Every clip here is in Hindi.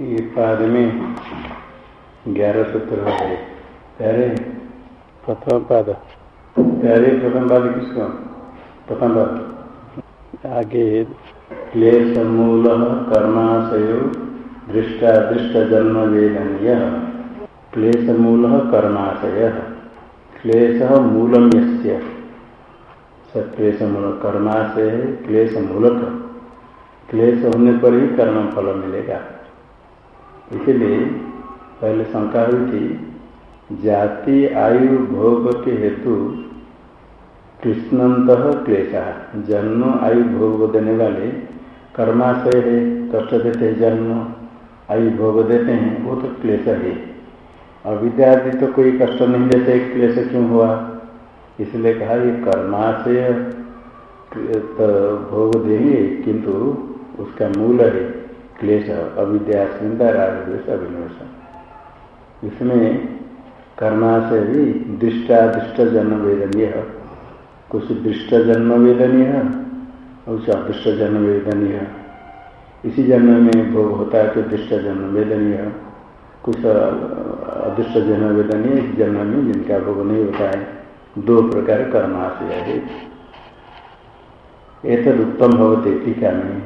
ये पाद में ग्यारह सूत्र है प्यारे, प्रथम पाद। प्यारे, प्रथम पाद किसको? प्रथम पाद। आगे क्लेश मूल कर्माशय दृष्टा दृष्ट जन्म वेदनीय। क्लेश मूल कर्माशय। क्लेश मूलम यस्य? मूल कर्माशय क्लेश मूलक क्लेश होने पर ही कर्म फल मिलेगा। इसलिए पहले शंका हुई थी जाति आयु भोग के हेतु कृष्णंत क्लेशा, जन्म आयु भोग देने वाले कर्माशय है, कष्ट देते हैं जन्म, आयु भोग देते हैं, वो तो क्लेश है। अविद्यादि तो कोई कष्ट नहीं देते, क्लेश क्यों हुआ? इसलिए कहा, ये कर्माशय तो भोग देंगे, किंतु उसका मूल है क्लेश अविद्या स्मिंदा रागद्वेश अभिनिवेश इसमें कर्मा से भी दृष्टादृष्ट जन्म वेदनीय कुछ दृष्ट जन्म वेदनीय कुछ अदृष्ट जन्म वेदनीय इसी जन्म में भोग होता है तो दृष्ट जन्म वेदनीय कुछ अदृष्ट जन्म वेदनीय इस जन्म में जिनका भोग नहीं होता है, दो प्रकार कर्माशय है एक उत्तम भवते टीका में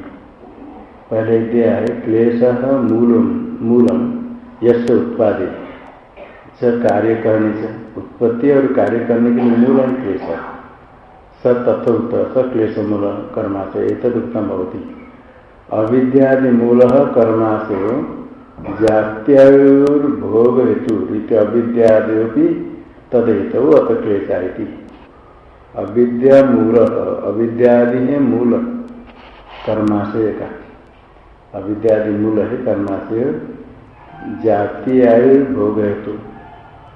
पहले दिया है क्लेश मूलम मूलम यश उत्पादित स कार्य करने से उत्पत्ति और कार्य करने के लिए मूलम क्लेश। स तथोक्त स क्लेश मूल कर्माशय एक उत्तम भवती। अविद्यादि मूल कर्माशय जात्युर्भोग हेतु अविद्यादि तदहेतु अत क्लेशा अविद्या मूल, अविद्यादि मूल कर्माशय का। अविद्यादि मूल है कर्माशय जाति आयु भोग हेतु।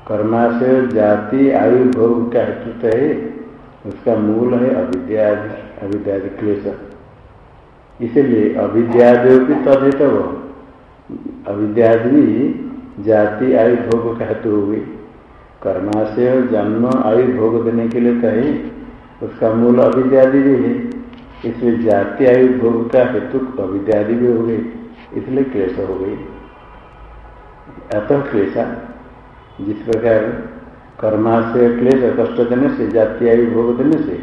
कर्माशय जाति आयु भोग का हेतु तो है, उसका मूल है अविद्यादि अविद्यादि क्लेश। इसलिए अविद्यादि भी तदित वो। अविद्यादि भी जाति आयु भोग का हेतु हो गई कर्माशय जन्म आयु भोग देने के लिए कहे उसका मूल अविद्यादि भी है। इसलिए जाति आयु भोग का हेतु अविद्यादि भी हो गई, इसलिए क्लेश हो गई। अतः क्लेशा, जिस प्रकार कर्माशय क्लेश कष्ट देने से, जाति आयु भोग देने से,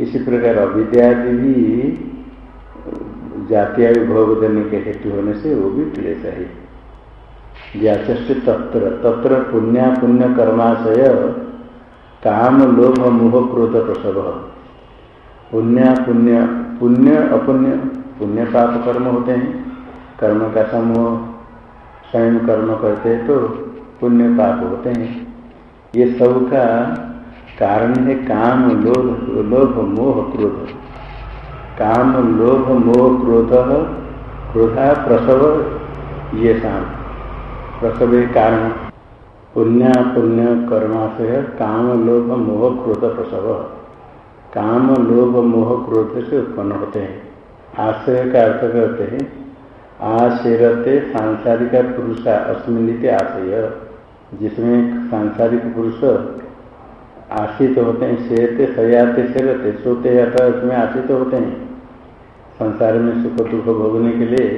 इसी प्रकार अविद्यादि भी जाति आयु भोग देने के हेतु होने से, वो भी क्लेश है। व्याचष्ट तत्र तत्र पुण्या पुण्य कर्माशय, काम लोभ मोह क्रोध प्रसव। पुण्य पुण्य पुण्य, अपुण्य। पुण्य पाप कर्म होते हैं। कर्म का समूह स्वयं कर्म करते हैं तो पुण्य पाप होते हैं। ये सब का कारण है काम, लोभ लोभ, मोह, क्रोध। काम, लोभ, मोह, क्रोध, क्रोधा, प्रसव, ये शाम प्रसव कारण पुण्य पुण्य, कर्माशय, काम, लोभ, मोह, क्रोध, प्रसव। काम, लोभ, मोह, क्रोध से उत्पन्न होते हैं। आश्रय का अर्थ करते हैं, आश्रयते सांसारिक पुरुष अस्मित आशय जिसमें सांसारिक पुरुष आशित होते हैं। शेरते सयाते शेरते सोते जाता उसमें आशित होते हैं। संसार में सुख, दुख भोगने के लिए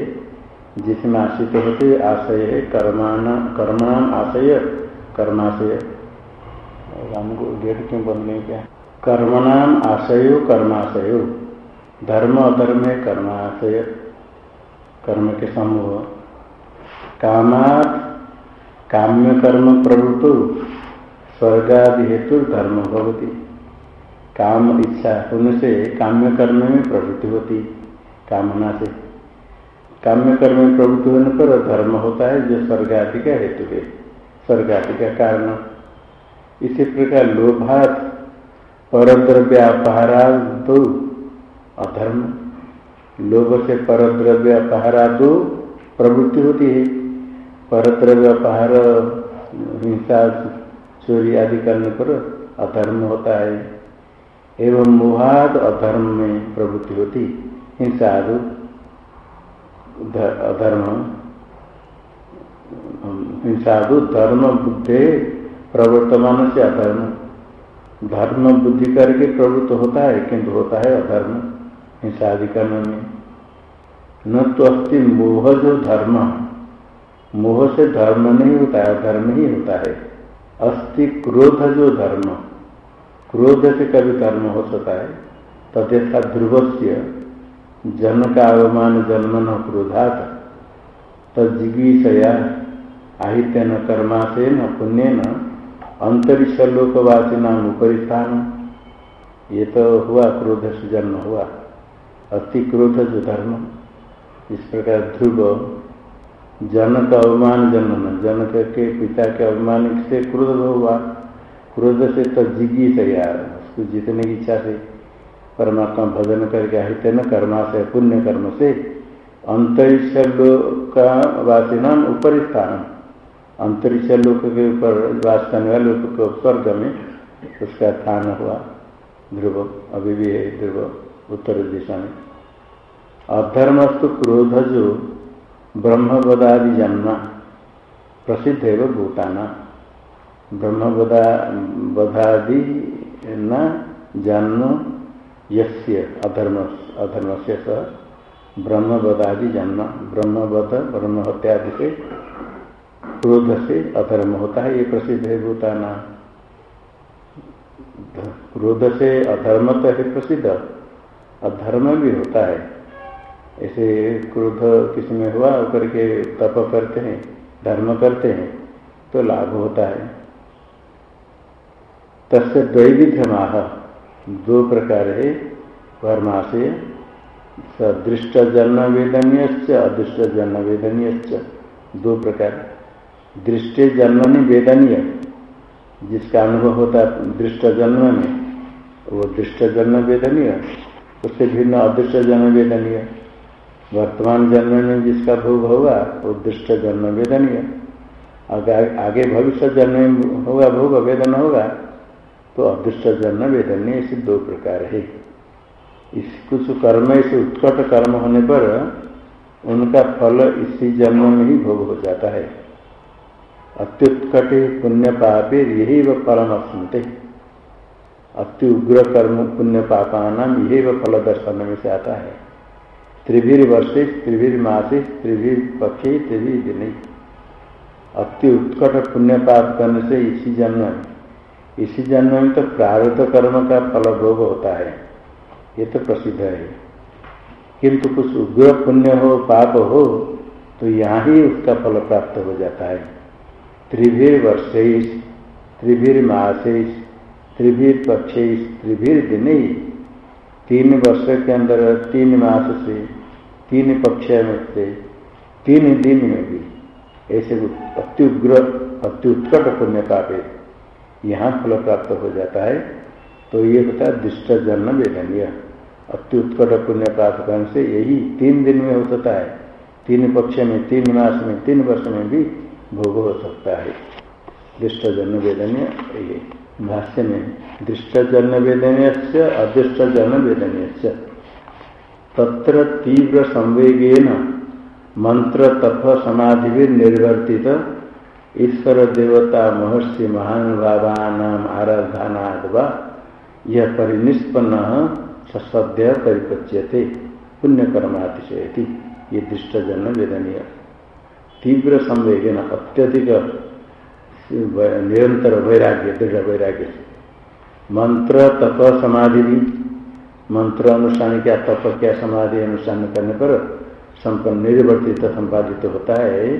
जिसमें आशित होते आशय है कर्माना कर्मणाम आशय कर्माशय हमको गेट क्यों बंद नहीं क्या? कर्मणाम आशयो कर्माशयो धर्म अधर्म कर्माशय कर्म के समूह। कामात काम्य कर्म प्रवृत्त, स्वर्गादि हेतु धर्म भवती। काम इच्छा होने से काम्य कर्म में प्रवृत्ति होती, कामना से। काम्य कर्म में प्रवृत्ति होने पर धर्म होता है, जो स्वर्गादि का हेतु है, स्वर्गादि का कारण। इसी प्रकार लोभात परद्रव्य अपहारा दो अधर्म। लोभ से परद्रव्य अपहारा दो प्रवृत्ति होती है। परद्रव्य अपहार, हिंसा, चोरी आदि करने पर अधर्म होता है। एवं मोहाद अधर्म में प्रवृत्ति होती, हिंसा आदि अधर्म। हिंसा धर्म, बुद्धे, प्रवर्तमान से अधर्म। धर्म बुद्धि करके प्रवृत्त होता है, किंतु होता है अधर्म हिंसादि कर्म में। न तो अस्थि मोह जो धर्म, मोह से धर्म नहीं होता है धर्म ही होता है। अस्थि क्रोध जो धर्म, क्रोध से कभी धर्म हो सकता है। तथा ध्रुव से जन का अवमान जन्म न क्रोधात तजिगीषया आहित्य न कर्मा से न पुण्य न अंतरिक्ष लोकवासी नाम उपरिस्थान ये तो हुआ क्रोध से जन्म हुआ। अति क्रोध जो धर्म। इस प्रकार ध्रुव, जनक अवमान जन्म जनक के पिता के अवमान से क्रोध हुआ। क्रोध से तो जिगी से यार। उसको जीतने की इच्छा से परमात्मा भजन करके आहित्य न कर्मा से, पुण्य कर्म से। अंतरिक्ष लोक का वासी नाम ऊपर स्थान अंतरिक्ष लोक के ऊपर वास करने वाले स्वर्ग में उसका स्थान हुआ ध्रुव, अभी भी है ध्रुव, उत्तर दिशा में। अधर्मस्तु क्रोध जो ब्रह्मवदादि जन्म, प्रसिद्ध है वो भूटाना ब्रह्मवदा बधादि न जन्म, यस्य, अधर्म अधर्म से सह ब्रह्मवदादि जन्म ब्रह्मवध ब्रह्म हत्यादि से क्रोध से अधर्म होता है, ये प्रसिद्ध है भूताना। क्रोध से अधर्म तो है प्रसिद्ध, अधर्म भी होता है। ऐसे क्रोध किसी में हुआ के तप करते हैं, धर्म करते हैं तो लाभ होता है। तस्य द्वैविध्यमाह, दो प्रकार है वर्माशय सदृष्ट जन्म वेदनीय अदृष्ट जन्म वेदनीय दो प्रकार। दृष्टि जन्मनि वेदनीय जिसका अनुभव होता है दृष्ट जन्म में, वो दृष्ट जन्म वेदनीय उससे भिन्न अदृष्ट जन्म वेदनीय वर्तमान जन्म में जिसका भोग होगा, वो दृष्ट जन्म वेदनीय अगर आगे भविष्य जन्म में होगा, भोग वेदन होगा तो अदृष्ट जन्म वेदनीय ऐसे दो प्रकार है। इस कुछ कर्म ऐसे उत्कट कर्म होने पर उनका फल इसी जन्म में ही भोग हो जाता है। अत्युत्कटे पुण्य पापे यही व फलम अस्मते अति उग्र कर्म पुण्य पापा नाम यही व फल दर्शन में से आता है। त्रिवीर वर्षे त्रिवीर मासे त्रिवीर पक्षे त्रिवीर दिन अति उत्कट पुण्य पाप करने से इसी जन्म में इसी जन्म में तो प्रारब्ध कर्म का फल भोग होता है। ये तो प्रसिद्ध है। किंतु कुछ उग्र पुण्य हो, पाप हो तो यहाँ ही उसका फल प्राप्त हो जाता है। त्रिभीर वर्षेश त्रिभीर मासेश त्रिभीर पक्षेश त्रिभीर दिन तीन वर्ष के अंदर, तीन मास से, तीन पक्ष में से, तीन दिन में भी ऐसे अत्युग्र अत्युत्कट पुण्य पापे यहाँ फल प्राप्त हो जाता है। तो ये होता है दुष्ट जन्म वेदनीय अत्युत्कट पुण्य प्राप्त करने से यही तीन दिन में हो सकता है। तीन पक्ष में, तीन मास में, तीन वर्ष में भी भोग हो सकता है। दृष्ट जन्म वेदनीय भाष्य में दृष्ट जन्म वेदनीय से अदृष्ट जन्म वेदनीय से तत्र तीव्र संवेगेन मंत्र तप समाधि भी निर्वर्तित ईश्वर देवता महर्षि महानुभावान आराधना यह परिनिष्पन्न सद्य परिपच्यते। पुण्यकर्मातिशयति। ये दृष्ट जन्म वेदनीय तीव्र संवेदन, अत्यधिक निरंतर वैराग्य, दृढ़ वैराग्य। मंत्र, तप, समाधि भी। मंत्र अनुष्ठान क्या, तप क्या, समाधि अनुष्ठान करने पर संपन्न, निर्वर्तित संपादित होता है।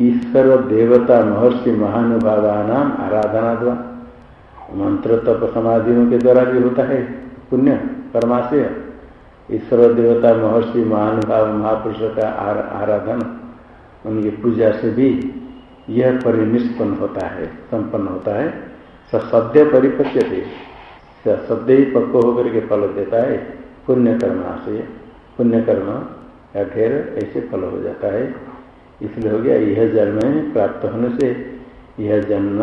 ईश्वर, देवता, महर्षि महानुभावान आराधना द्वारा मंत्र, तप, समाधियों के द्वारा भी होता है। पुण्य कर्माशय ईश्वर देवता महर्षि महानुभाव महापुरुष का आराधन, उनकी पूजा से भी यह परिनिष्पन्न होता है, संपन्न होता है। सद्य परिपक्य थे सद्य ही पक्व होकर के फल देता है, पुण्य कर्म से, पुण्य कर्म या ढेर ऐसे फल हो जाता है। इसलिए हो गया, यह जन्म प्राप्त होने से यह जन्म,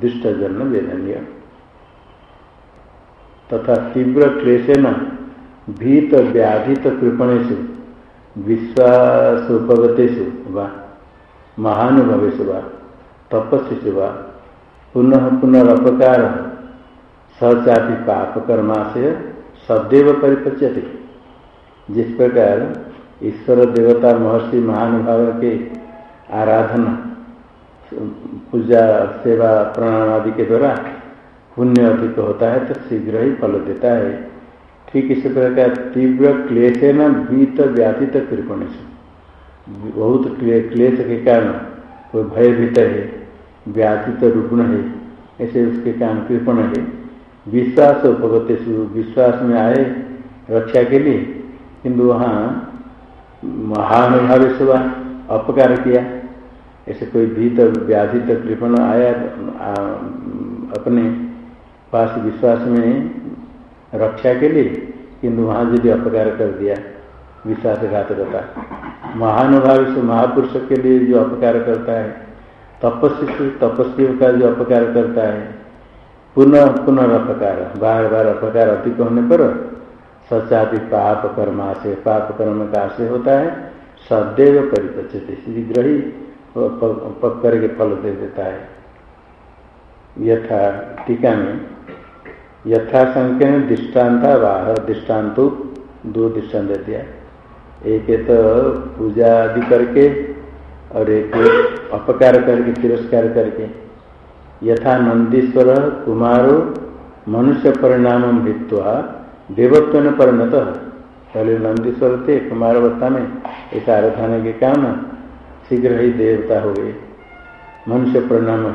दुष्ट जन्म वेदनीय। तथा तीव्र क्लेशन भीत व्याधित कृपणेशु विश्वासोपगतेषु वा महानुभवेशु वा तपस्सु वा, पुनः पुनरपकार सहचापि पाप कर्मा सदैव परिपच्यते। जिस प्रकार ईश्वर देवता महर्षि महानुभाव के आराधना, पूजा, सेवा प्रणाम आदि के द्वारा पुण्य अधिक होता है तो शीघ्र ही फल देता है। ठीक इसी प्रकार तीव्र क्लेश है न बीत व्याधित कृपण से। बहुत क्लेश के कारण कोई भयभीत है व्याधित रुग्ण है, ऐसे उसके कारण कृपण है। विश्वास उपगत विश्वास में आए रक्षा के लिए, किंतु वहाँ महानुभाव से अपकार किया। ऐसे कोई भीत व्याधित कृपण आया अपने पास विश्वास में रक्षा के लिए किंतु वहाँ यदि अपकार कर दिया, विश्वासघातकता। महानुभाव से महापुरुष के लिए जो अपकार करता है, तपस्वी से तपस्वी का जो अपकार करता है, पुनः पुनः अपकार बार बार अपकार अधिक होने पर सचापि पाप कर्मा से पाप कर्म का आशय होता है, सदैव परिपचते शीघ्र ही पक्कर के फल दे देता है। यथा टीका में यथा संख्यन दृष्टांत वाह, दृष्टान्तु दो दृष्टान दे दिया। एक तो पूजा आदि करके और एक अपकार करके, तिरस्कार करके। यथा नंदीश्वर, कुमारो, मनुष्य परिणाम भित्वा देवत्व परिणत। पहले नंदीश्वर थे कुमार अवस्था में ऐसा आराधना के काम शीघ्र ही देवता हो गए। मनुष्य परिणाम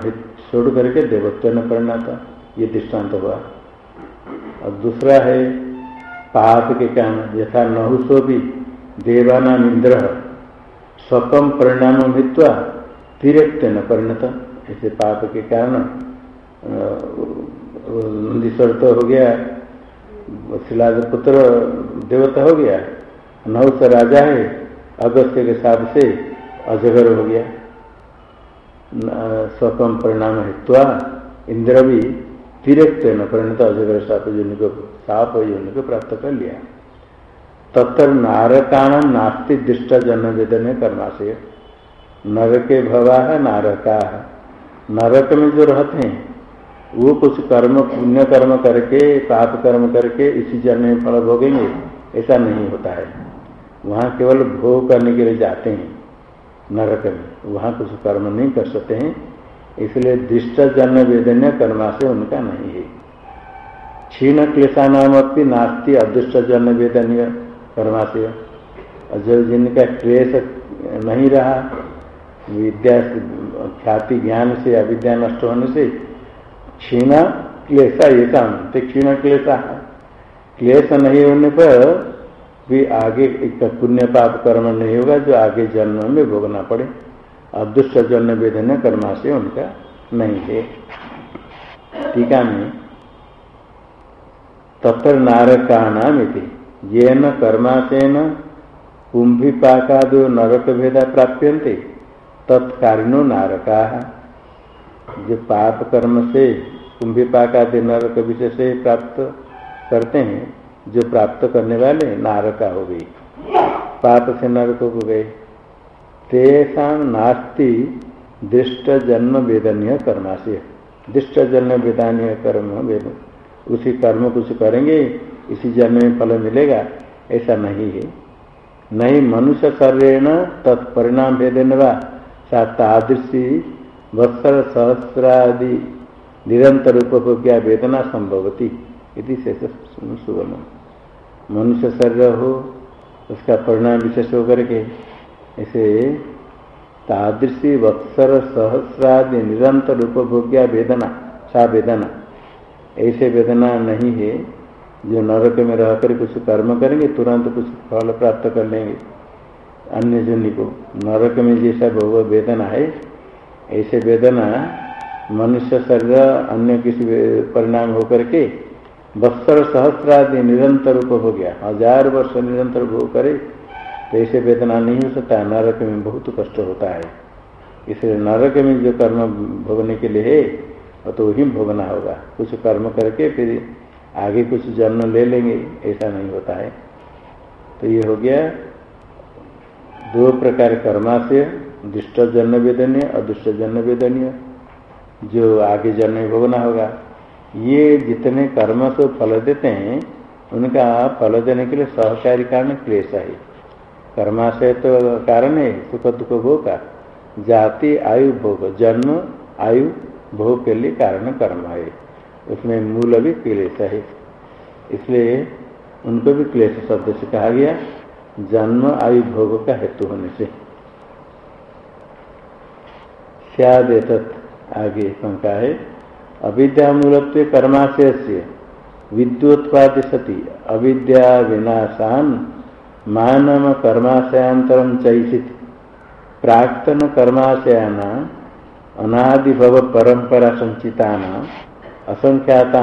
छोड़ करके देवत्व न परिणत, ये दृष्टांत हुआ। और दूसरा है पाप के कारण यथा नहुसो भी देवानाम इंद्र स्वकम परिणाम मित्वा तिरक्त न परिणत। ऐसे पाप के कारण नंदीश्वर तो हो गया शिलाद पुत्र देवता हो गया, नहुस राजा है, अगस्त्य के साथ से अजगर हो गया। स्वपम परिणाम हित्वा, इंद्र भी तिरक्त न परिणत अजगर साप योनि को साप योनि को प्राप्त कर लिया तत्र नारकाण नास्ति दृष्ट जन्म वेदन कर्माशय। नरके भवा है नारका। नरक में जो रहते हैं, वो कुछ कर्म, पुण्य कर्म करके, पाप कर्म करके इसी जन्म में फल भोगेंगे, ऐसा नहीं होता है। वहाँ केवल भोग करने के लिए जाते हैं, नरक में। वहाँ कुछ कर्म नहीं कर सकते हैं इसलिए दृष्ट जन्म वेदन्य कर्मा से उनका नहीं है। क्षीण क्लेशा नाम अपनी नास्ती अदृष्ट जन्म वेदन्य कर्मा से। जो जिनका क्लेश नहीं रहा, विद्या ख्याति ज्ञान से, अविद्या नष्ट होने से, क्षीण क्लेशा ये काम तो क्षीण क्लेशा क्लेश नहीं होने पर भी आगे एक पुण्य पाप कर्म नहीं होगा, जो आगे जन्म में भोगना पड़े। अदृष्ट जन्म वेदन कर्मा से उनका नहीं है। टीका में? तत्र नारका नाम ये न कर्माशेन कुंभिपाकादो नरक भेदा प्राप्यन्ते। तत्कारिणो नारका। जो पाप कर्म से कुंभिपाकादि नरक से प्राप्त करते हैं, जो प्राप्त करने वाले नारका हो गई पाप से नरक हो गए। तेषा नास्ति दृष्ट वेदनीय कर्माशय। दृष्ट जन्म वेदानीय कर्म वेद। उसी कर्म कुछ करेंगे, इसी जन्म में फल मिलेगा, ऐसा नहीं है। नहीं मनुष्य शरीरण तत्परिणाम भेदन वा, सा तादृशी वत्सर सहस्रादि निरंतर उपभोग्या वेदना संभवती शेष सुवर्ण मनुष्य शरीर हो, उसका परिणाम विशेष होकर के ऐसे तादृशी वत्सर सहस्रादि निरंतर उपभोग्या वेदना, सा वेदना। ऐसे वेदना नहीं है जो नरक में रहकर कुछ कर्म करेंगे, तुरंत कुछ फल प्राप्त कर लेंगे। अन्य जन को नरक में जैसा भोग वेदना है, ऐसे वेदना मनुष्य शरीर अन्य किसी परिणाम होकर के बत्सर सहस्रादि निरंतर उपभोग गया हज़ार वर्ष निरंतर भोग करे तो ऐसे वेदना नहीं हो सकता, नरक में बहुत कष्ट होता है। इसलिए नरक में जो कर्म भोगने के लिए है तो वही भोगना होगा। कुछ कर्म करके फिर आगे कुछ जन्म ले लेंगे, ऐसा नहीं होता है। तो ये हो गया दो प्रकार कर्मा से दुष्ट जन्म वेदनीय और दुष्ट जन्म वेदनीय, जो आगे जन्म भोगना होगा। ये जितने कर्म से फल देते हैं, उनका फल देने के लिए सहकारी कारण क्लेश है। कर्माशय तो कारण है, सुख दुख भोग का। जाति, आयु, भोग, जन्म, आयु, भोग के लिए कारण कर्म है। उसमें मूल भी क्लेश है। इसलिए उनको भी क्लेश शब्द से कहा गया, जन्म, आयु, भोग का हेतु होने से। सद आगे पंखा है, अविद्या मूलत्व कर्माशय से विद्योत्पाद सती अविद्या विनाशान मानव कर्माशयांतरम चैसित प्राक्तन कर्माशयाना अनादिभव परंपरा संचिता असंख्याता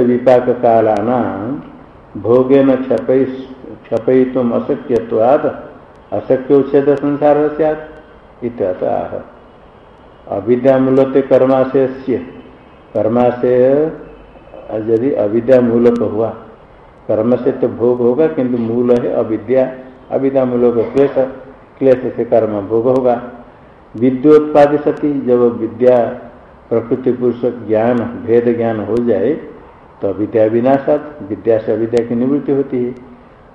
विपाक कालाना भोगेन क्षपय क्षपयितुम अशक्यवाद अशक्य उच्छेद संसार सैत आह। अविद्या मूलते कर्माशय कर्माशय यदि अविद्या मूलक हुआ कर्म से तो भोग होगा, किंतु मूल है अविद्या। अविद्या मूलक क्लेश क्लेश से कर्म भोग होगा। विद्योत्पाद सती, जब विद्या, प्रकृति, पुरुष, ज्ञान, भेद ज्ञान हो जाए तो अविद्या विनाशात, विद्या से अविद्या की निवृत्ति होती है।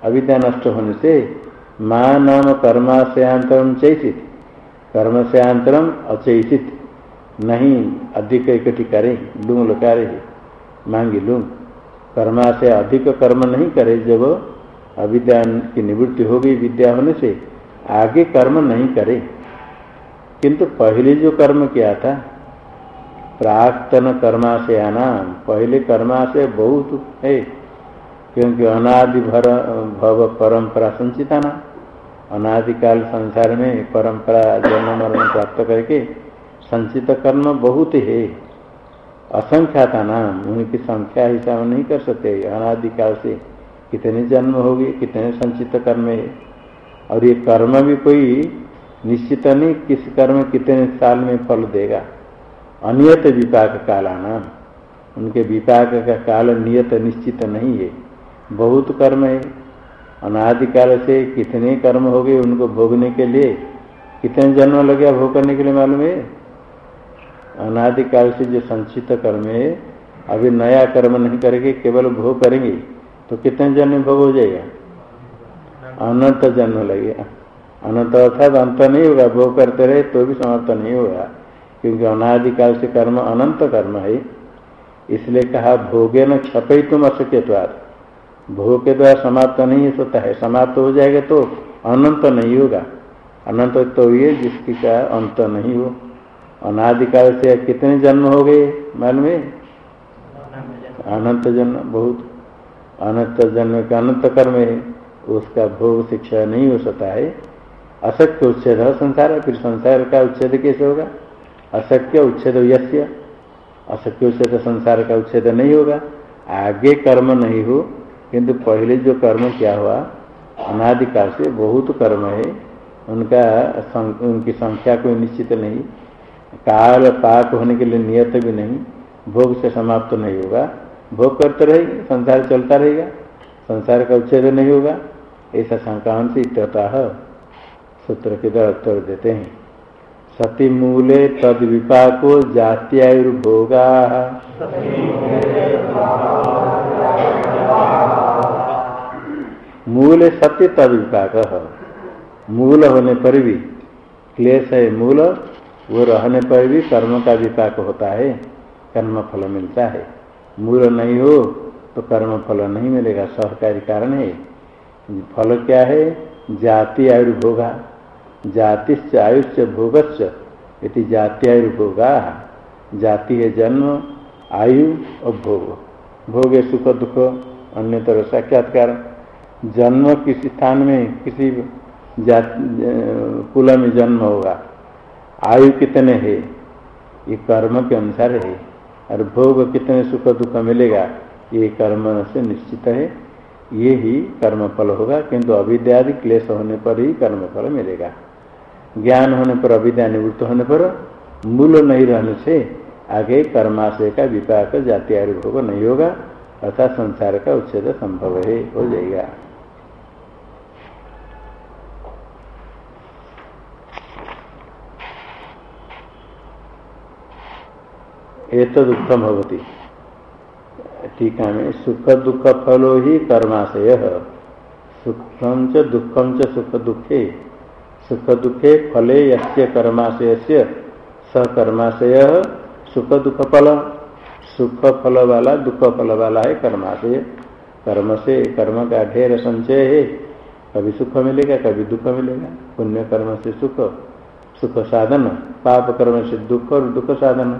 अविद्या नष्ट होने से माँ नाम कर्माशयांतरम चैसित। कर्म से अचैसित। नहीं, अधिक इकट्ठी करे, लुंग लकारे मांगी लुंग। कर्मा से अधिक कर्म नहीं करे जब अविद्या की निवृत्ति हो गई विद्या होने से आगे कर्म नहीं करे। किंतु पहले जो कर्म किया था, प्राक्तन कर्माशय आना पहले कर्माशय बहुत है, क्योंकि अनादि भर, भव परंपरा संचिता ना। अनादिकाल संसार में परंपरा जन्म मरण प्राप्त करके संचित कर्म बहुत है। असंख्याता नाम, उनकी संख्या हिसाब नहीं कर सकते। अनादिकाल से कितने जन्म हो गए कितने संचित कर्म है? और ये कर्म भी कोई निश्चित नहीं, किस कर्म कितने साल में फल देगा? अनियत विपाक कालानाम। उनके विपाक का काल नियत निश्चित नहीं है। बहुत कर्म है। अनादिकाल से कितने कर्म हो गए उनको भोगने के लिए? कितने जन्म लग गया भोग करने के लिए मालूम है? अनादिकाल से जो संचित कर्म है, अभी नया कर्म नहीं करेंगे, केवल भोग करेंगे तो कितने जन्म भोग हो जाएगा? अनंत जन्म लगेगा। अनंत अर्थात अंत नहीं होगा, भोग करते रहे तो भी समाप्त नहीं होगा, क्योंकि अनादिकाल से कर्म अनंत कर्म है। इसलिए कहा, भोगे न छपे तुम अशक्यवाद भोग के द्वारा समाप्त नहीं होता है, समाप्त हो जाएगा तो अनंत नहीं होगा। अनंत तो ये जिसकी का अंत नहीं हो। अनादिकाल से कितने जन्म हो गए मालूम है अनंत जन्म, बहुत। अनंत जन्म का अनंत कर्म है, उसका भोग शिक्षा नहीं हो सकता है। अशक्य उच्छेद है संसार, फिर संसार का उच्छेद कैसे होगा? अशक्य उच्छेद यश्य अशक्य उच्छेद संसार का उच्छेद नहीं होगा। आगे कर्म नहीं हो, किंतु पहले जो कर्म क्या हुआ, अनादिकाल से बहुत कर्म है। उनका उनकी संख्या कोई निश्चित नहीं। काल पाक होने के लिए नियत भी नहीं, भोग से समाप्त तो नहीं होगा। भोग करते रहेंगे, संसार चलता रहेगा, संसार का उच्छेद नहीं होगा। ऐसा संक्रांत इत्यतः सूत्र के द्वारा उत्तर देते हैं। सती मूले तद विपाको जात्यायुर्भोगा। मूल सत्य तद विपाक। मूल होने पर भी क्लेश है, मूल वो रहने पर भी कर्म का विपाक होता है, कर्म फल मिलता है। मूल नहीं हो तो कर्म फल नहीं मिलेगा, सहकारी कारण है। फल क्या है? जाति आयुर्भोगा जातिश्च आयुष्य भोगश्च यदि जाति आयुर्भोगा जाति है जन्म, आयु और भोग। भोग है सुख, दुख अन्य तरह साक्षात्कार। जन्म किसी स्थान में, किसी जाति कुल में जन्म होगा। आयु कितने है? ये कर्म के अनुसार है। और भोग कितने सुख दुख मिलेगा? ये कर्म से निश्चित है। ये ही कर्म फल होगा, किंतु अविद्यादि क्लेश होने पर ही कर्म फल मिलेगा। ज्ञान होने पर, अविद्या निवृत्त होने पर मूल नहीं रहने से आगे कर्माशय का विपाक, जाति आयु भोग नहीं होगा, अर्थात संसार का उच्छेद संभव है, हो जाएगा। एतद उत्तम भवती टीका में सुख दुख फलो ही कर्माशय सुखम च दुखम च सुख दुखे सुख दुखे फले यस्य कर्माशय से सकर्माशय कर्माशय सुख दुख फल सुख फल वाला दुख फल वाला है कर्माशय। कर्म से कर्म का ढेर संचय है कभी सुख मिलेगा, कभी दुख मिलेगा। पुण्य कर्म से सुख सुख साधन पाप कर्म से दुख और दुख साधन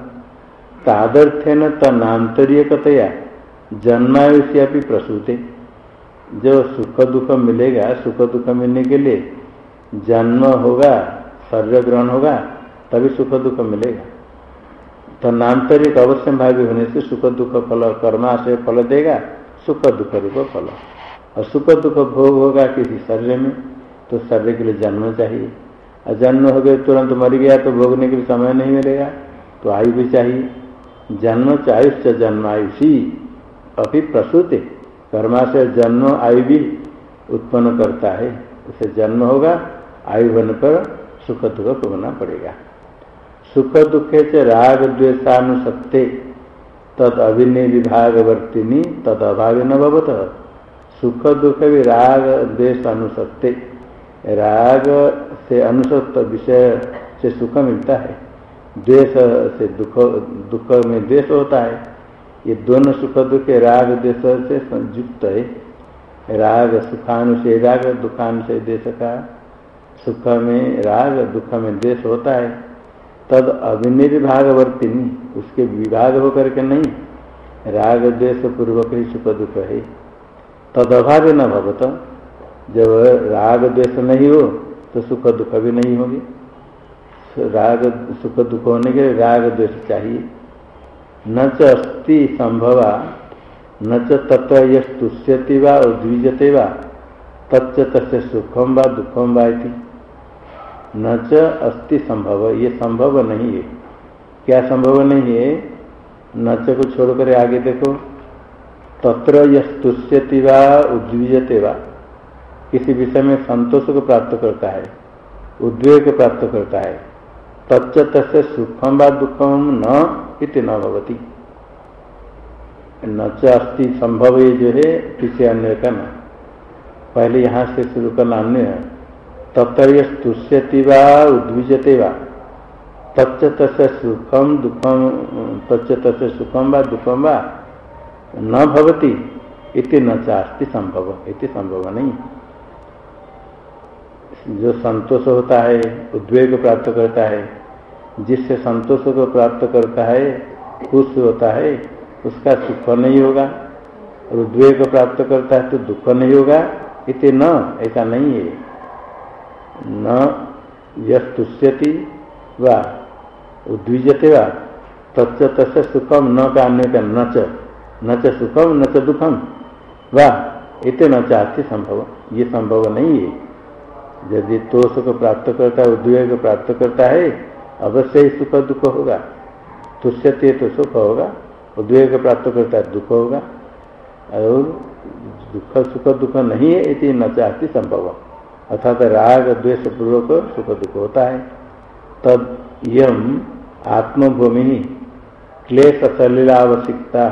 तादर्थ्यन तनातरीयकतया जन्मायुष्य भी प्रसूते। जो सुख दुख मिलेगा सुख दुख मिलने के लिए जन्म होगा शरीर ग्रहण होगा, तभी सुख दुख मिलेगा। तो अवश्य भावी होने से सुख दुख फल कर्मा से फल देगा सुख दुख रूप फल। और सुख दुख भोग होगा किसी शरीर में तो शरीर के लिए जन्म चाहिए। और जन्म हो गए तुरंत मर गया तो भोगने के लिए समय नहीं मिलेगा तो आयु भी चाहिए। जन्म चायुष जन्म आयुषी अभी प्रसूत। कर्मा से जन्म आयु भी उत्पन्न करता है। उसे जन्म होगा, आयु होने पर सुख दुख भोगना पड़ेगा। सुख दुखे से राग द्वेषानुसत्ते तद अभिनय विभागवर्तिनी, तद अभाव न सुख दुख भी राग द्वेष अनुसत्ते राग से अनुसक्त विषय से सुख मिलता है। द्वेष से दुख दुख में द्वेष होता है। ये दोनों सुख दुख राग द्वेष से संयुक्त है। राग सुखानुशय राग दुखानुशय देश का सुख में, राग दुख में द्वेष होता है। तद अभिनिर्भागवर्तिनी उसके विभाग होकर के नहीं, राग द्वेष पूर्वक ही सुख दुख है। तद अभाव न भवत, जब राग द्वेष नहीं हो तो सुख दुख भी नहीं होगी। राग सुख दुख होने के राग द्वेष चाहिए। न च संभवा, न च तत्व यस्तुष्यति वा उद्विजते वा, तच्च तस्य सुखम व दुखम वा न च अस्ति संभव, ये संभव नहीं है। क्या संभव नहीं है? न च को छोड़कर आगे देखो। तत्र यस्तुष्यति वा उद्विजते वा, किसी विषय में संतोष को प्राप्त करता है, उद्वेग प्राप्त करता है। तच्च तस्य सुखम व दुखम न इति न भवती। न च संभव ये जो है किसी अन्य का न। पहले यहाँ से शुरू करना अन्य तत्र तुष्यति वा, उद्विजते वा। तच्च तस्य सुखम दुखम तच्च तस्य सुखम वा दुखम वा न भवती इति न चास्ति संभव, इति संभव नहीं। जो संतोष होता है, उद्वेग प्राप्त करता है जिससे संतोष को प्राप्त करता है, खुश होता है, उसका सुख नहीं होगा। और उद्वेग प्राप्त करता है तो दुख नहीं होगा। इतने न, ऐसा नहीं है। न यस्तुष्यति व, उद्विजते वा, तच्च तस्य सुखम न का अन्य का न च न च सुखम न च दुखम वाह इतने न चाहती संभव, ये संभव नहीं है। यदि तोष को प्राप्त करता है, उद्वेग को प्राप्त करता है अवश्य ही सुख दुख होगा। तुष्यते तो सुख होगा उद्वेग प्राप्त करता है, दुख होगा। और दुख, सुख दुख नहीं है, इति न चाहती संभव। अर्थात राग, द्वेष पूर्वक सुख दुख होता है। तब यम आत्मभूमि क्लेश सलिलावश्यकता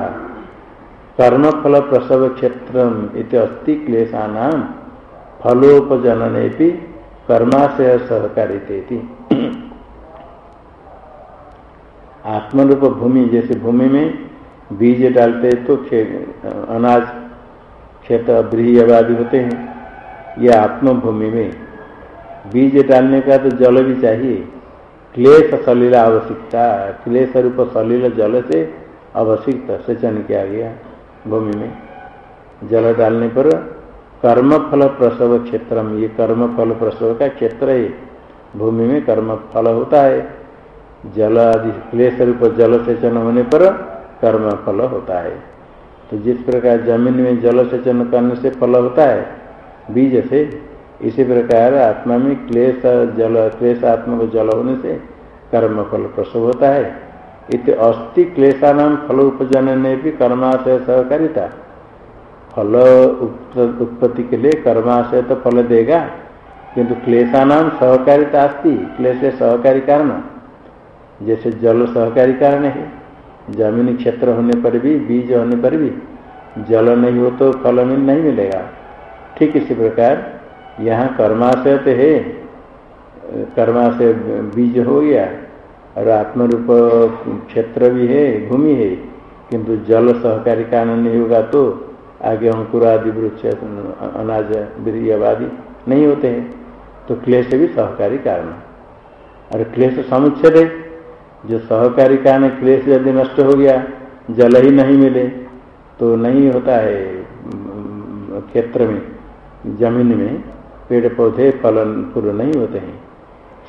कर्मफल प्रसव क्षेत्र अस्ति क्लेशा फलोपजनने कर्माशय सहकारित आत्मरूप भूमि जैसे भूमि में बीज डालते तो खे, अनाज खेत ब्रीहवादी होते हैं। ये आत्मभूमि में बीज डालने का तो जल भी चाहिए। क्लेश सलील आवश्यकता क्लेश रूप सलील जल से अवशिक्त सेचन किया गया भूमि में। जल डालने पर कर्म फल प्रसव क्षेत्र ये कर्म फल प्रसव का क्षेत्र है। भूमि में कर्म फल होता है। जल आदि क्लेश रूप जल सेचन होने पर कर्म फल होता है। तो जिस प्रकार ज़मीन में जल सेचन करने से फल होता है, बीज से, इसी प्रकार आत्मा में क्लेश, जल क्लेश आत्मा को जल होने से कर्म फल प्रसव होता है। इत अस्थि क्लेशा नाम फल उपजन ने भी कर्माशय सहकारिता। फल उत्पत्ति के लिए कर्माशय तो फल देगा, किंतु क्लेशा नाम सहकारिता अस्थि क्लेश सहकारी कारण। जैसे जल सहकारी कारण है, ज़मीन क्षेत्र होने पर भी, बीज होने पर भी, जल नहीं हो तो फल मिल नहीं मिलेगा। ठीक इसी प्रकार यहाँ कर्माशय तो है, कर्माशय बीज हो गया, और आत्मरूप क्षेत्र भी है, भूमि है, किंतु जल सहकारी कारण नहीं होगा तो आगे अंकुर आदि, वृक्ष, अनाज वीरवादी नहीं होते हैं। तो क्लेश भी सहकारी कारण और क्लेश समुच्छेद है। जो सहकारी कारण क्लेश यदि नष्ट हो गया, जल ही नहीं मिले तो नहीं होता है क्षेत्र में, ज़मीन में पेड़ पौधे फलन पूर्व नहीं होते हैं।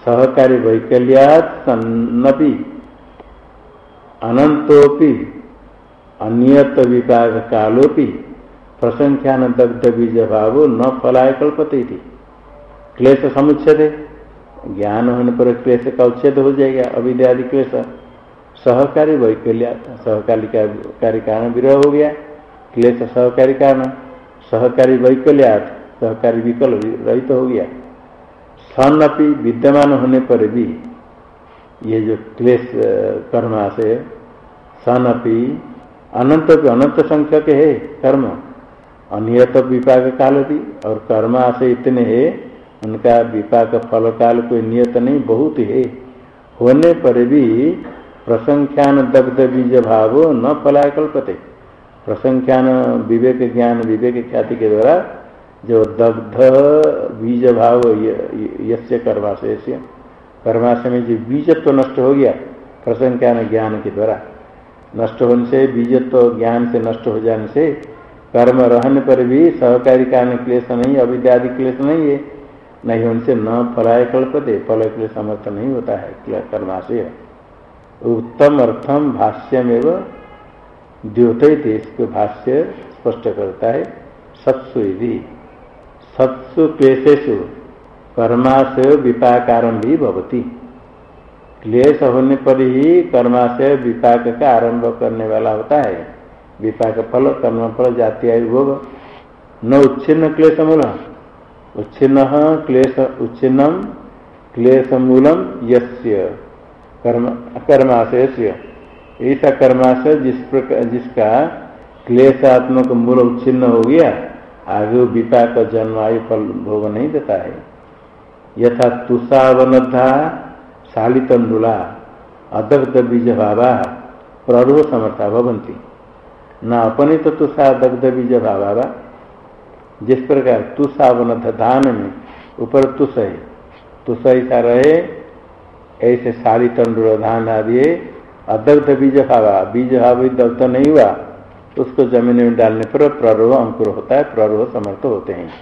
सहकारी वैकल्यात सन्नपि, अनंतोपि, अनियत विपाक कालोपि, प्रसंख्यान दग्ध बीज भाव न फलाय कल्पते थी क्लेश समुच्छेद ज्ञान होने पर क्लेश का उच्छेद हो जाएगा, अविद्यादि क्लेश। सहकारी वैकल्या सहकारी कार्य कारण विरह हो गया। क्लेश सहकारी कारण, सहकारी वैकल्यात सहकारी विकल रहित तो हो गया। सन अपनी विद्यमान होने पर भी ये जो क्लेश कर्म से सन अपी अनंत भी अनंत संख्यक है कर्म। अनियत विपाक काल भी और कर्म से इतने है उनका विपाक फल काल कोई नियत नहीं, बहुत है। होने पर भी प्रसंख्यान दग्ध बीज भाव न फलाय कल्पते प्रसंख्यान विवेक ज्ञान, विवेक ख्याति के द्वारा जो दग्ध बीज भाव यस्य कर्माशय कर्माशय में जो बीजत्व तो नष्ट हो गया, प्रसंख्यान ज्ञान के द्वारा। नष्ट होने से, बीजत्व तो ज्ञान से नष्ट हो जाने से, कर्म रहने पर भी सहकारी कारण क्लेश नहीं, अविद्यादि क्लेश नहीं है। नहीं, उनसे न फलाय कल्पते फल के लिए समर्थ नहीं होता है कर्माशय उत्तम अर्थम भाष्यम एवं द्योतित इसको भाष्य स्पष्ट करता है, सत्सु यदि सत्सु क्लेशेशु कर्माशय विपाकारम भी भवती। क्लेश होने पर ही कर्माशय विपाक का आरंभ करने वाला होता है। विपाक फल, कर्म फल, जाति आयु, भोग। न उच्छिन्न क्लेश मूल उच्छिन्न क्लेश उच्छिन्नम क्लेश मूलम यस्य, कर्म कर्माशय ऐसा कर्माशय जिस प्रकार जिसका क्लेशात्मक मूल उच्छिन्न हो गया, आगे विपाक जन्म आयु फल भोग नहीं देता है। यथा तुषावनधा शालितंडुला अदग्ध बीज भावा प्ररोह समर्था भवंती न तो तुषा दग्ध बीज भावा जिस प्रकार तुषावन धान में ऊपर तुष है, तुष ऐसा रहे, ऐसे सारी तंडुल धान आदि अदग्ध बीज भावा बीज भाव दग्ध नहीं हुआ, उसको ज़मीन में डालने पर प्ररोह अंकुर होता है, प्ररोह समर्थ होते हैं।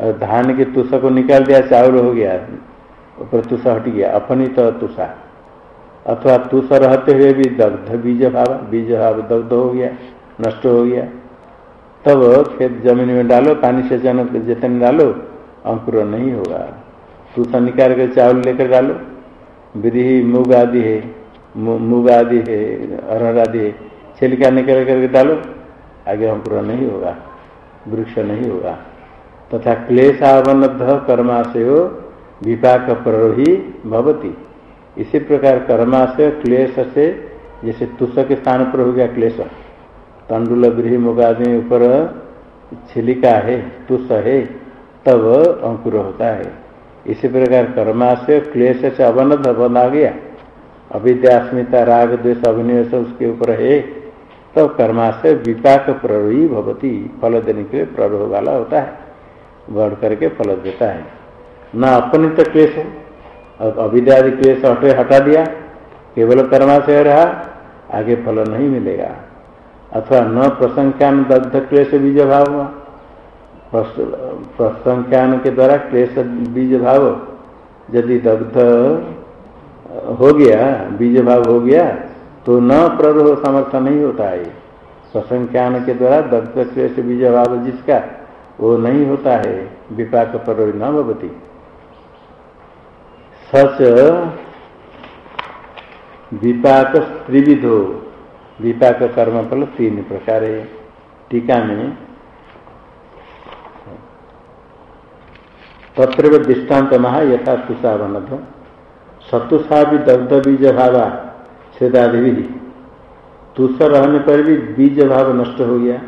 और धान के तुषा को निकाल दिया, चावल हो गया, ऊपर तुषा हट गया अपनी तो तुषा। अथवा तुषा रहते हुए भी दग्ध बीज भाव बीज भाव दग्ध हो गया, नष्ट हो गया। तब खेत ज़मीन में डालो, पानी से जन जितने डालो अंकुर नहीं होगा। तुषा निकाल कर चावल लेकर डालो। विधि मूग आदि है मूग आदि है, अरहर आदि है, छिलका निकल करके डालो, आगे अंकुर नहीं होगा, वृक्ष नहीं होगा। तथा तो कर्माशय विपाक प्ररोही भवती। इसी प्रकार कर्माशय क्लेश से, जैसे तुष के स्थान पर हो गया क्लेश। तंडुल गृह मुगादि ऊपर छिलिका है, तुष है, तब अंकुर होता है। इसी प्रकार कर्माशय क्लेश से अवनद बना गया। अविद्यास्मिता, राग, द्वेष, अभिनिवेश उसके ऊपर है तो कर्माशय विपाक प्ररोही भवती, फल देने के लिए प्ररोह वाला होता है, बढ़ करके फल देता है। न अपनी तो क्लेश और अविद्यादि क्लेश हटे हटा दिया, केवल कर्माशय रहा, आगे फल नहीं मिलेगा। अथवा न प्रसंख्यान दग्ध क्लेश बीज भाव प्रसंख्यान के द्वारा क्लेश बीज भाव यदि दग्ध हो गया बीज भाव हो गया तो न प्ररोह समर्थ नहीं होता है। प्रसंख्यान के द्वारा दग्ध क्लेश बीज भाव जिसका, वो नहीं होता है। विपाक प्ररोह न भवती। सच विपाक त्रिविधो विपाक कर्म फल तीन प्रकार। है टीका में तत्र दृष्टांत महा यथा तुषा बनध सतुषा भी दग्ध बीज भावा छेदादि तुष रहने पर भी बीज भाव नष्ट हो गया।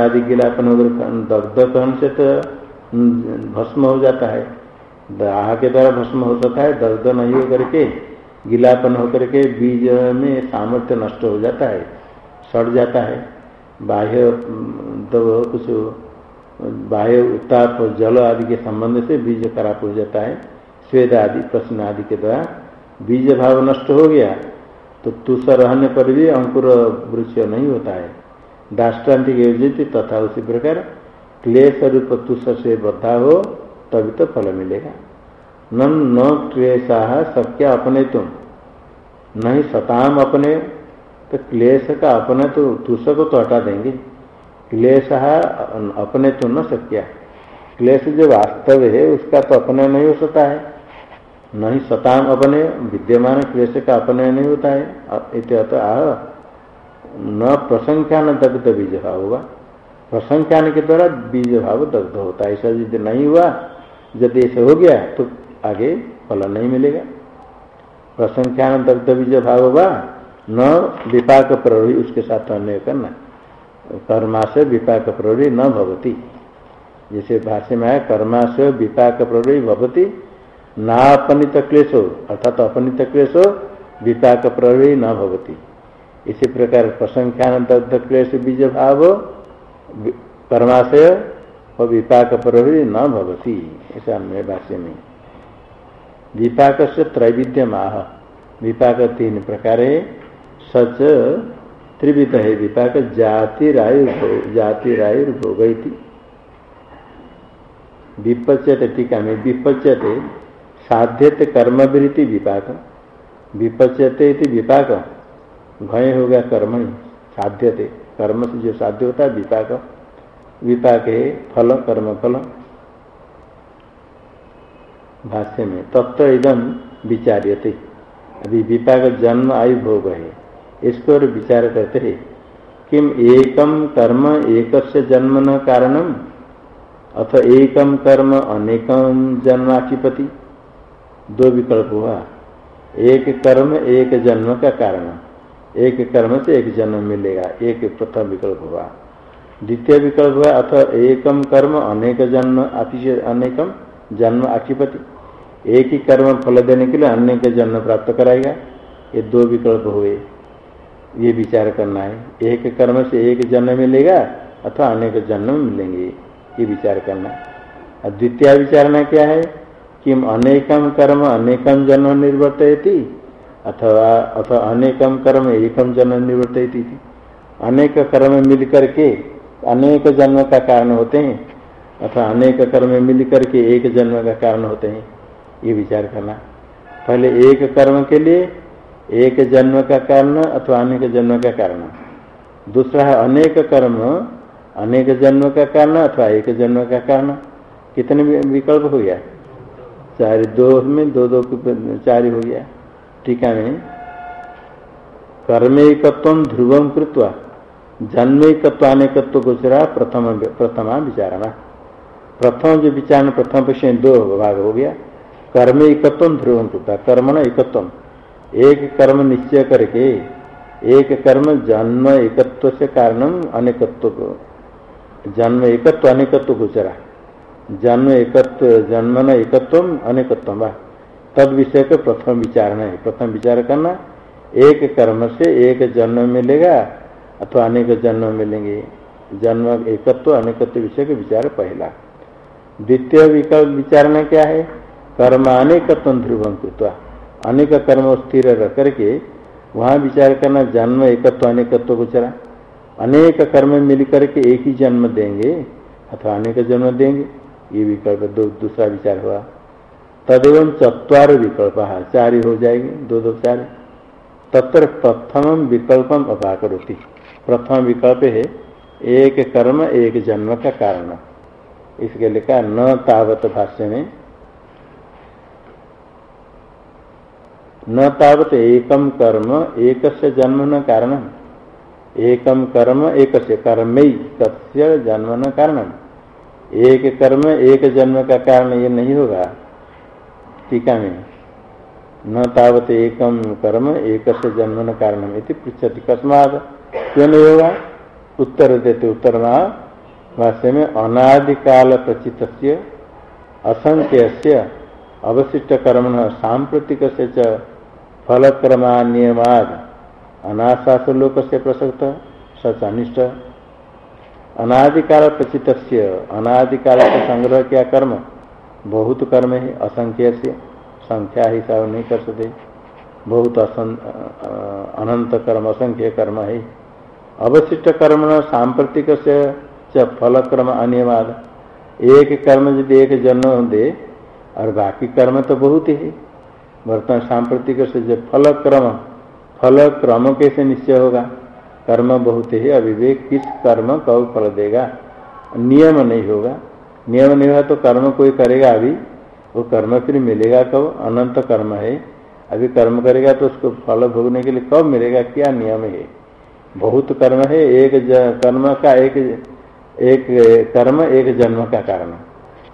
आदि गिलापन दग्ध कर्ण से तो भस्म हो जाता है। दाह के द्वारा भस्म हो सकता है, दग्ध नहीं हो करके गिलापन होकर के बीज में सामर्थ्य नष्ट हो जाता है, सड़ जाता है। बाह्य कुछ बाह्य उत्ताप जल आदि के संबंध से बीज खराब हो जाता है। स्वेद आदि, प्रश्न आदि के द्वारा बीज भाव नष्ट हो गया तो तुष रहने पर भी अंकुर वृक्ष नहीं होता है। दाष्टान्ति योजित तथा उसी प्रकार क्लेश रूप तुष से बद्धा हो, तभी तो फल मिलेगा। न न क्लेशा शक्य अपने तुम नहीं सताम अपने तो क्लेश का अपने तो तुष को तो हटा देंगे। क्लेश अपने तो न सक्या क्लेश जो वास्तव है, उसका तो अपने नहीं हो सकता है। नहीं सताम अपने, विद्यमान क्लेश का अपने नहीं होता है। इत्यत आह, न प्रसंख्यान दग्ध बीज भाव होगा प्रसंख्यान के द्वारा बीज भाव दग्ध होता है। ऐसा यदि नहीं हुआ, यदि ऐसे हो गया तो आगे फल नहीं मिलेगा। प्रसंख्यान दग्ध बीज भाव होगा, न विपाक प्रवृत्ति उसके साथ अन्य करना। कर्मा से विपाक प्रवृत्ति न भवती। जैसे भाष्य में है कर्मा से विपाक प्रवृत्ति भवती, ना अपनित क्लेशो, अर्थात अपनित क्लेशो विपाक प्रवृत्ति न भवती। इसी प्रकार प्रसंख्यान दग्ध क्लेश बीज भाव, कर्माशय और विपाक प्रवृत्ति न भवती। ऐसा अन्य भाष्य में। विपाक से त्रैविध्य माह विपाक तीन प्रकार है सच त्रिविध है विपाक जाति रायुर्भोग जाति रायुर्भोग विपच्यते टीका में विपच्यते, साध्यते कर्मवृत्ति विपाक। विपच्यते विपाक भय हो गया कर्म साध्यते। कर्म से जो साध्य होता है विपाक। विपाक है फल कर्म फल भाष्य में तत्व इदम विचार्यते। अभी विपाक जन्म आयु भोग है। इसको और विचार करते हैं। किम एकम कर्म एक जन्म न कारणम अथ एकम कर्म अनेकम जन्माक्षिपति दो विकल्प हुआ। एक कर्म, एक जन्म का कारण। एक कर्म से एक जन्म मिलेगा। एक प्रथम विकल्प हुआ। द्वितीय विकल्प हुआ, अथ एकम कर्म अनेक जन्म अनेकम जन्म आक्षिपति एक ही कर्म फल देने के लिए अन्य के जन्म प्राप्त कराएगा। ये दो विकल्प हुए। ये विचार करना है। एक कर्म से एक जन्म मिलेगा अथवा अनेक जन्म मिलेंगे। ये विचार करना और द्वितीय विचारना क्या है? कि अनेकम कर्म, अनेकम जन्म निर्वर्तयती अथवा अथवा अनेकम कर्म, एकम जन्म निर्वर्तयती। अनेक कर्म मिल करके अनेक जन्म का कारण होते हैं अथवा अनेक कर्म मिल करके एक जन्म का कारण होते हैं। ये विचार करना। पहले एक कर्म के लिए, एक जन्म का कारण अथवा अनेक जन्म का कारण। दूसरा है अनेक कर्म, अनेक जन्म का कारण अथवा एक जन्म का कारण। कितने विकल्प हो गया? चार दो में दो दो चार हो गया। टीका में कर्मेकत्व ध्रुवम कृत्वा जन्मेकत्व अनेकत्व गोचरा प्रथम प्रथमा विचारणा। प्रथम जो विचारण, प्रथम पक्ष दो भाग हो गया। कर्म एकत्व ध्रुवम कृत्वा कर्मण एकत्व। एक कर्म निश्चय करके, एक कर्म जन्म एकत्व से कारणम अनेकत्व जन्म एकत्व अनेकत्व गोचरा। जन्म एकत्व, जन्म न एकत्व अनेकत्व तद विषय का प्रथम विचारण है प्रथम विचार करना, एक कर्म से एक जन्म मिलेगा अथवा अनेक जन्म मिलेंगे। जन्म एकत्व अनेकत्व विषय का विचार पहला। द्वितीय विकल्प विचारणा क्या है? कर्म अनेकत्व ध्रुवम कृत्वा, अनेक कर्म स्थिर रह करके वहाँ विचार करना, जन्म एकत्व, अनेकत्व को चला। अनेक कर्म मिल करके एक ही जन्म देंगे अथवा अनेक जन्म देंगे, ये विकल्प दो, दूसरा विचार हुआ। तदेव चतवार विकल्प चार ही हो जाएगी, दो दो, चार। तत्र प्रथम विकल्पम अपाकरोती। प्रथम विकल्प है, एक कर्म, एक जन्म का कारण। इसके लिखा न तावत भाष्य में न तावत एकम कर्म एक जन्म न कारण एकम कर्म एक कर्म तस्य जन्म न कारण एक कर्म, एक जन्म का कारण ये नहीं होगा। टीका में न तावत एकम कर्म एक जन्म न कारण पृछति कस्मात क्यों नहीं होगा? उत्तर देते, उत्तर भाष्य में, अनादिकाल प्रचित असंख्य अवशिष्ट कर्म सांप्रतिक से फलक्रमा नियमाद अनाशास लोक से प्रसक्त सच अनिष्ट अनादिकाल प्रचित अनादिकाल का संग्रह किया कर्म? बहुत कर्म है असंख्य से, संख्या हिसाब नहीं कर सकते बहुत अनंत कर्म, असंख्य कर्म है। अवशिष्ट कर्म सांप्रतिक से फलक्रम अनियमाद। एक कर्म यदि एक जन्म दे, और बाकी कर्म तो बहुत ही। वर्तमान सांप्रतिक से जो फल क्रम फल क्रम कैसे निश्चय होगा? कर्म बहुत ही अविवेक, किस कर्म कब फल देगा? नियम नहीं होगा। नियम नहीं होगा तो कर्म कोई करेगा अभी? वो कर्म फिर मिलेगा कब? अनंत कर्म है। अभी कर्म करेगा तो उसको फल भोगने के लिए कब मिलेगा? क्या नियम है? बहुत कर्म है। एक कर्म का एक एक कर्म एक जन्म का कारण।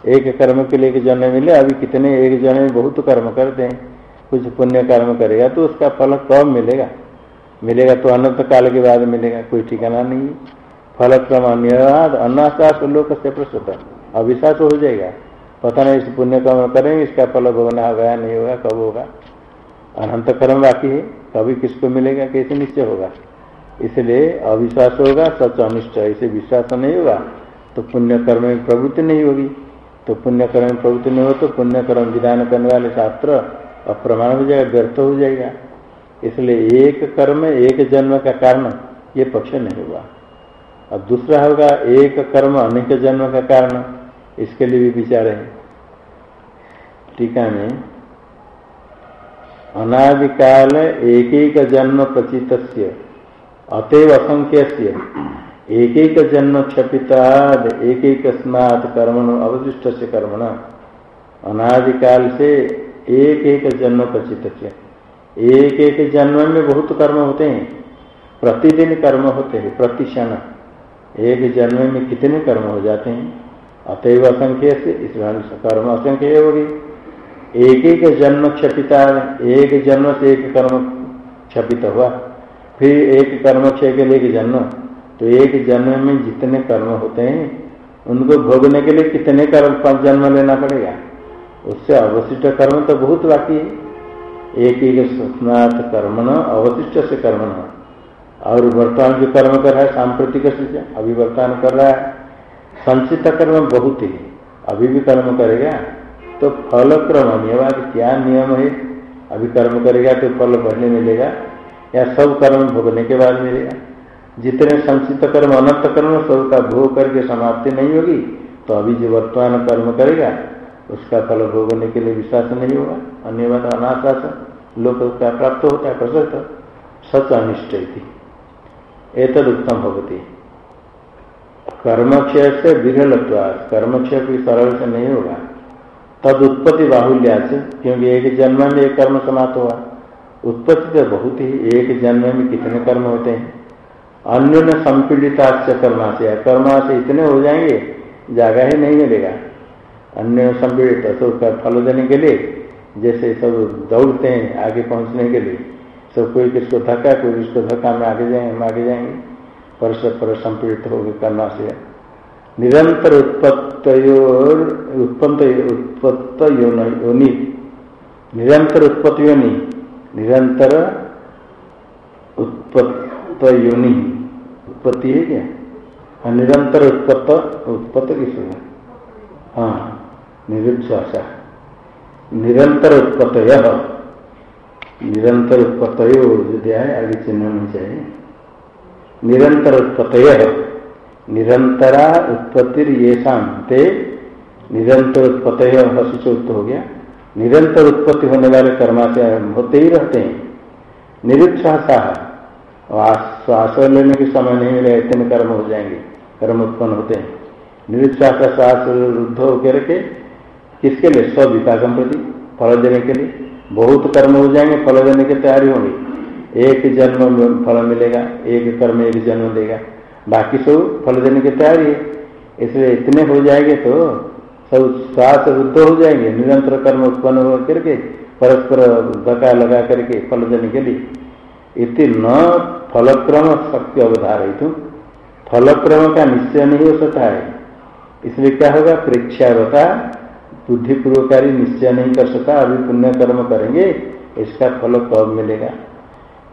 एक कर्म के लिए एक जन्म मिले, अभी कितने एक जन्म बहुत कर्म करते हैं। कुछ पुण्य कर्म करेगा तो उसका फल कब मिलेगा? मिलेगा तो अनंत काल के बाद मिलेगा, कोई ठिकाना नहीं फल क्रम अन्यवाद, अन्नाशास लोक से प्रस्तुत अविश्वास हो जाएगा। पता नहीं इस पुण्य कर्म करेंगे, इसका फल भोगना होगा नहीं होगा, कब होगा? अनंत कर्म बाकी है, कभी किसको मिलेगा, कैसे निश्चय होगा? इसलिए अविश्वास होगा, सच अनिष्ट इसे विश्वास नहीं होगा तो पुण्य कर्म में प्रवृत्ति नहीं होगी। तो पुण्य कर्म में प्रवृत्ति नहीं हो तो पुण्य कर्म विधान करने वाले शास्त्र अप्रमाण हो जाएगा, व्यर्थ हो जाएगा। इसलिए एक कर्म, एक जन्म का कारण, ये पक्ष नहीं हुआ। और दूसरा होगा, एक कर्म, अनेक जन्म का कारण, इसके लिए भी विचार है। टीका में, अनादिकाल एक एक जन्म प्रचित अतएव असंख्य एक एक जन्म क्षपिताद एक एक स्नात कर्मण अवशिष्ट से कर्मण। अनादिकाल से एक एक जन्म प्रचित एक एक जन्म में बहुत कर्म होते हैं। प्रतिदिन कर्म होते हैं प्रति क्षण एक जन्म में कितने कर्म हो जाते हैं? अतएव असंख्य से, इस कर्म असंख्य होगी एक एक जन्म क्षपिता एक जन्म से एक कर्म क्षपित हुआ। फिर एक कर्म क्षय के लिए एक जन्म। तो एक जन्म में जितने कर्म होते हैं, उनको भोगने के लिए कितने कर्म, पाँच जन्म लेना पड़ेगा? उससे अवशिष्ट कर्म तो बहुत बाकी है। एक एक स्नात कर्म न अवशिष्ट से कर्म न और वर्तमान जो कर्म कर रहा है, सांप्रतिक अभी वर्तमान कर रहा है। संचित कर्म बहुत ही अभी भी कर्म करेगा तो फल क्रम नियम क्या नियम है? अभी कर्म करेगा तो फल बढ़ने मिलेगा। या सब कर्म भोगने के बाद मिलेगा। जितने संचित कर्म, अनंत कर्म सब का भोग करके समाप्ति नहीं होगी तो अभी जो वर्तमान कर्म करेगा उसका फल भोगने के लिए विश्वास नहीं होगा अन्य बात अनाशास लोग का प्राप्त होता है प्रसक्त सच अनिष्ट एतद उत्तम भगवती कर्मक्षय से विरलत्वाद कर्मक्षय कोई सरल से नहीं होगा। तद उत्पत्ति बाहुल्या से क्योंकि एक जन्म में एक कर्म समाप्त हुआ। उत्पत्ति तो बहुत ही, एक जन्म में कितने कर्म होते हैं? अन्य संपीड़िता से कर्मा से इतने हो जाएँगे, जागा ही नहीं मिलेगा। अन्य संपीड़ित तो उसका फल देने के लिए, जैसे सब दौड़ते हैं आगे पहुँचने के लिए सब कोई किसको धक्का, कोई किसको धक्का में आगे जाएँगे हम आगे जाएँगे। परस्पर संपीड़ित होगी कर्मा से निरंतर उत्पत्त उत्पन्न उत्पत्त योनि। निरंतर उत्पत्ति योनि निरंतर उत्पत्त योनि उत्पत्ति है क्या? हाँ निरंतर उत्पत्त उत्पत्त किस हाँ। निरुच्छ्वास निरंतर उत्पत्त निरंतर उत्पत्त दिया है आगे चिन्ह नहीं चाहिए। निरंतर उत्पत निरंतरा उत्पत्ति ये ते निरंतर उत्पत्त हसी हो गया। निरंतर उत्पत्ति होने वाले कर्मा से होते ही रहते हैं। निरुच्छ्वासा। श्वास लेने के समय नहीं मिले, इतने कर्म हो जाएँगे। कर्म उत्पन्न होते हैं। निरुच्छ्वास, श्वास, रुद्ध होकर के किसके लिए? सब विपाकम प्रति, फल देने के लिए। बहुत कर्म हो जाएँगे, फल देने की तैयारी होगी। एक जन्म में फल मिलेगा, एक कर्म एक जन्म देगा। बाकी सब फल देने की तैयारी है। इसलिए इतने हो जाएँगे तो सब श्वास रुद्ध हो जाएँगे। निरंतर कर्म उत्पन्न हो करके, परस्पर धक्का लगा करके फल देने के लिए। इति न फलक्रम शक्ति अवधार अवधारित फल क्रम का निश्चय नहीं हो सकता है। इसलिए क्या होगा? बता बुद्धिपूर्वकारी निश्चय नहीं कर सकता अभी पुण्य कर्म करेंगे, इसका फल कब मिलेगा?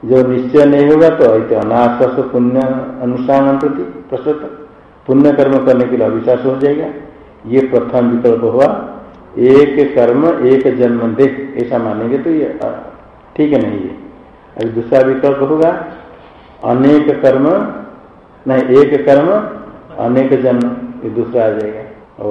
जो निश्चय नहीं होगा तो ऐसे अनाश्वास पुण्य अनुष्ठान प्रति प्रस्तुत पुण्य कर्म करने के लिए अविश्वास हो जाएगा। ये प्रथम विकल्प हुआ, एक कर्म, एक जन्म दे ऐसा मानेंगे तो ये ठीक है, नहीं है। अभी दूसरा विकल्प होगा, अनेक कर्म, नहीं, एक कर्म, अनेक जन्म, ये दूसरा आ जाएगा। ओ